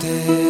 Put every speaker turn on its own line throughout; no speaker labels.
te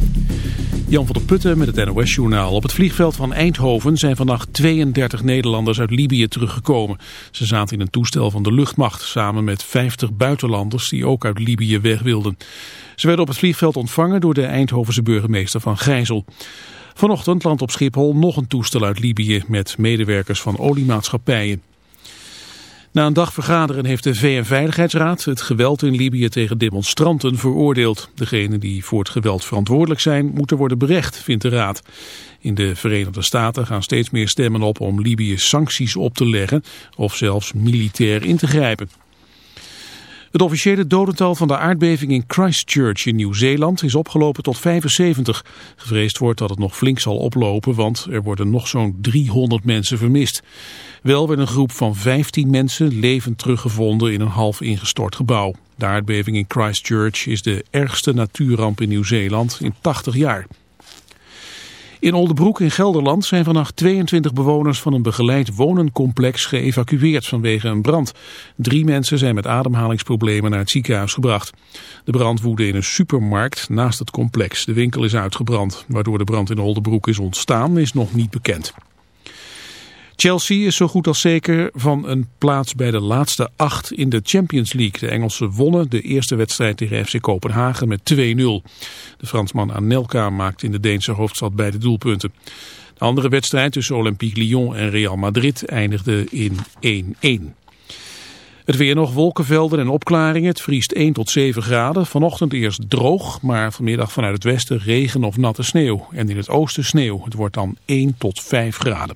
Jan van der Putten met het NOS-journaal. Op het vliegveld van Eindhoven zijn vannacht 32 Nederlanders uit Libië teruggekomen. Ze zaten in een toestel van de luchtmacht samen met 50 buitenlanders die ook uit Libië weg wilden. Ze werden op het vliegveld ontvangen door de Eindhovense burgemeester van Gijzel. Vanochtend landt op Schiphol nog een toestel uit Libië met medewerkers van oliemaatschappijen. Na een dag vergaderen heeft de VN-veiligheidsraad het geweld in Libië tegen demonstranten veroordeeld. Degenen die voor het geweld verantwoordelijk zijn moeten worden berecht, vindt de raad. In de Verenigde Staten gaan steeds meer stemmen op om Libië sancties op te leggen of zelfs militair in te grijpen. Het officiële dodental van de aardbeving in Christchurch in Nieuw-Zeeland is opgelopen tot 75. Gevreesd wordt dat het nog flink zal oplopen, want er worden nog zo'n 300 mensen vermist. Wel werd een groep van 15 mensen levend teruggevonden in een half ingestort gebouw. De aardbeving in Christchurch is de ergste natuurramp in Nieuw-Zeeland in 80 jaar. In Oldebroek in Gelderland zijn vannacht 22 bewoners van een begeleid wonencomplex geëvacueerd vanwege een brand. Drie mensen zijn met ademhalingsproblemen naar het ziekenhuis gebracht. De brand woedde in een supermarkt naast het complex. De winkel is uitgebrand. Waardoor de brand in Oldebroek is ontstaan is nog niet bekend. Chelsea is zo goed als zeker van een plaats bij de laatste acht in de Champions League. De Engelsen wonnen de eerste wedstrijd tegen FC Kopenhagen met 2-0. De Fransman Anelka maakte in de Deense hoofdstad beide doelpunten. De andere wedstrijd tussen Olympique Lyon en Real Madrid eindigde in 1-1. Het weer nog wolkenvelden en opklaringen. Het vriest 1 tot 7 graden. Vanochtend eerst droog, maar vanmiddag vanuit het westen regen of natte sneeuw. En in het oosten sneeuw. Het wordt dan 1 tot 5 graden.